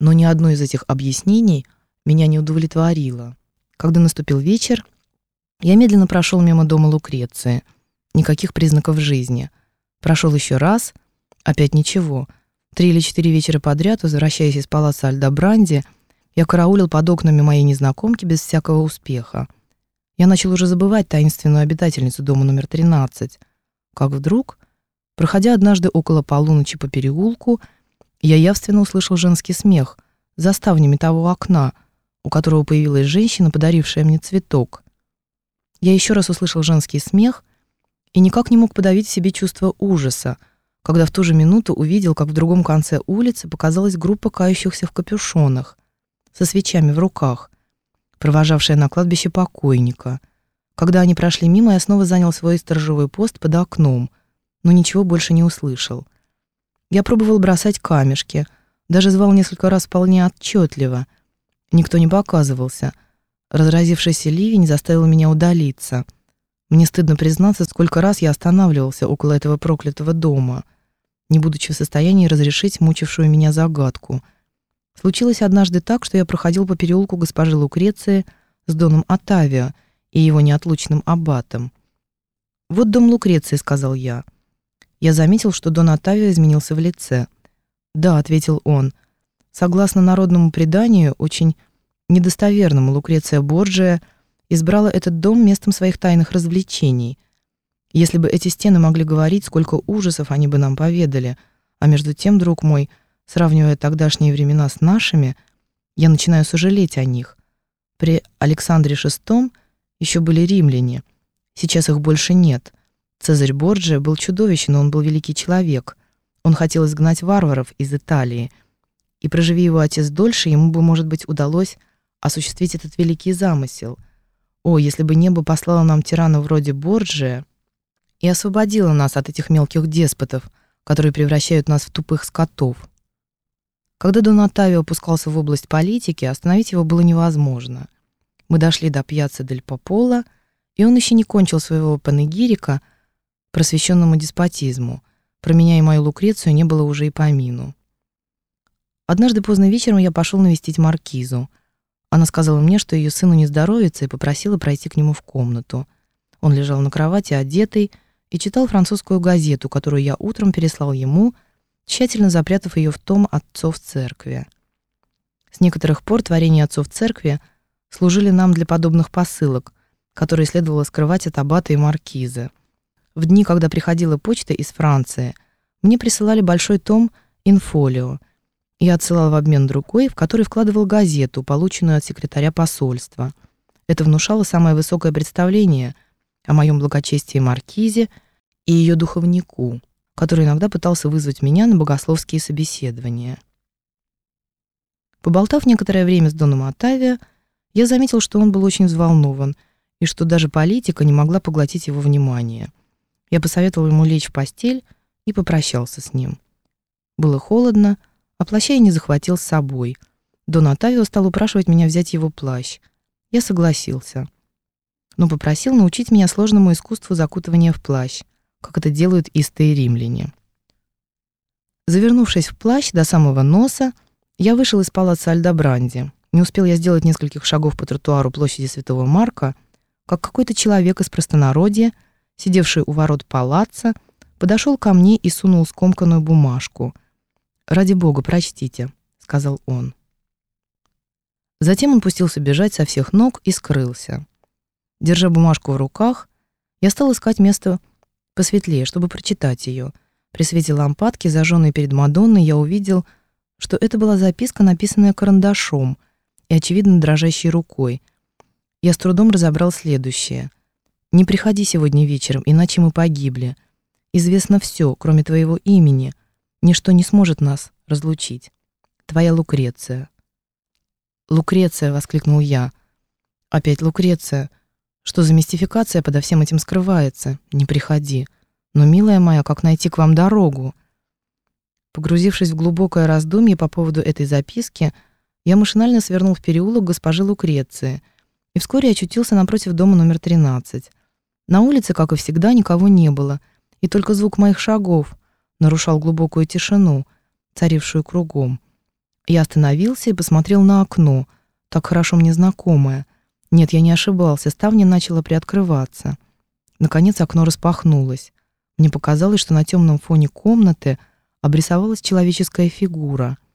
Но ни одно из этих объяснений меня не удовлетворило. Когда наступил вечер, я медленно прошел мимо дома Лукреции. Никаких признаков жизни. Прошел еще раз, опять ничего. Три или четыре вечера подряд, возвращаясь из палаца Альдобранди, я караулил под окнами моей незнакомки без всякого успеха. Я начал уже забывать таинственную обитательницу дома номер 13. Как вдруг, проходя однажды около полуночи по переулку, я явственно услышал женский смех за ставнями того окна, у которого появилась женщина, подарившая мне цветок. Я еще раз услышал женский смех и никак не мог подавить в себе чувство ужаса, когда в ту же минуту увидел, как в другом конце улицы показалась группа кающихся в капюшонах, со свечами в руках, провожавшая на кладбище покойника. Когда они прошли мимо, я снова занял свой сторожевой пост под окном, но ничего больше не услышал. Я пробовал бросать камешки, даже звал несколько раз вполне отчетливо. Никто не показывался — Разразившийся ливень заставил меня удалиться. Мне стыдно признаться, сколько раз я останавливался около этого проклятого дома, не будучи в состоянии разрешить мучившую меня загадку. Случилось однажды так, что я проходил по переулку госпожи Лукреции с доном Отавио и его неотлучным аббатом. «Вот дом Лукреции», — сказал я. Я заметил, что Дон Отавио изменился в лице. «Да», — ответил он, — «согласно народному преданию, очень недостоверному Лукреция Борджия избрала этот дом местом своих тайных развлечений. Если бы эти стены могли говорить, сколько ужасов они бы нам поведали, а между тем, друг мой, сравнивая тогдашние времена с нашими, я начинаю сожалеть о них. При Александре VI еще были римляне, сейчас их больше нет. Цезарь Борджия был чудовищен, но он был великий человек. Он хотел изгнать варваров из Италии, и проживи его отец дольше, ему бы, может быть, удалось осуществить этот великий замысел. О, если бы небо послало нам тирана вроде Борджия и освободило нас от этих мелких деспотов, которые превращают нас в тупых скотов. Когда Дон Оттавио опускался в область политики, остановить его было невозможно. Мы дошли до пьяцца Дель Попола, и он еще не кончил своего панегирика просвещенному деспотизму. Про меня и мою Лукрецию не было уже и помину. Однажды поздно вечером я пошел навестить маркизу. Она сказала мне, что ее сыну не здоровится, и попросила пройти к нему в комнату. Он лежал на кровати, одетый, и читал французскую газету, которую я утром переслал ему, тщательно запрятав ее в том отцов церкви. С некоторых пор творения отцов церкви служили нам для подобных посылок, которые следовало скрывать от аббата и маркиза. В дни, когда приходила почта из Франции, мне присылали большой том «Инфолио», я отсылал в обмен другой, в который вкладывал газету, полученную от секретаря посольства. Это внушало самое высокое представление о моем благочестии Маркизе и ее духовнику, который иногда пытался вызвать меня на богословские собеседования. Поболтав некоторое время с Доном Оттавио, я заметил, что он был очень взволнован и что даже политика не могла поглотить его внимание. Я посоветовал ему лечь в постель и попрощался с ним. Было холодно, а плаща я не захватил с собой. Дон Отавио стал упрашивать меня взять его плащ. Я согласился. Но попросил научить меня сложному искусству закутывания в плащ, как это делают истые римляне. Завернувшись в плащ до самого носа, я вышел из палаца Альдобранди. Не успел я сделать нескольких шагов по тротуару площади Святого Марка, как какой-то человек из простонародья, сидевший у ворот палаца, подошел ко мне и сунул скомканную бумажку — «Ради бога, прочтите», — сказал он. Затем он пустился бежать со всех ног и скрылся. Держа бумажку в руках, я стал искать место посветлее, чтобы прочитать ее. При свете лампадки, зажженной перед Мадонной, я увидел, что это была записка, написанная карандашом и, очевидно, дрожащей рукой. Я с трудом разобрал следующее. «Не приходи сегодня вечером, иначе мы погибли. Известно все, кроме твоего имени — Ничто не сможет нас разлучить. Твоя Лукреция. Лукреция, воскликнул я. Опять Лукреция. Что за мистификация подо всем этим скрывается? Не приходи. Но, милая моя, как найти к вам дорогу? Погрузившись в глубокое раздумье по поводу этой записки, я машинально свернул в переулок госпожи Лукреции и вскоре очутился напротив дома номер 13. На улице, как и всегда, никого не было, и только звук моих шагов — нарушал глубокую тишину, царившую кругом. Я остановился и посмотрел на окно, так хорошо мне знакомое. Нет, я не ошибался, ставня начала приоткрываться. Наконец окно распахнулось. Мне показалось, что на темном фоне комнаты обрисовалась человеческая фигура —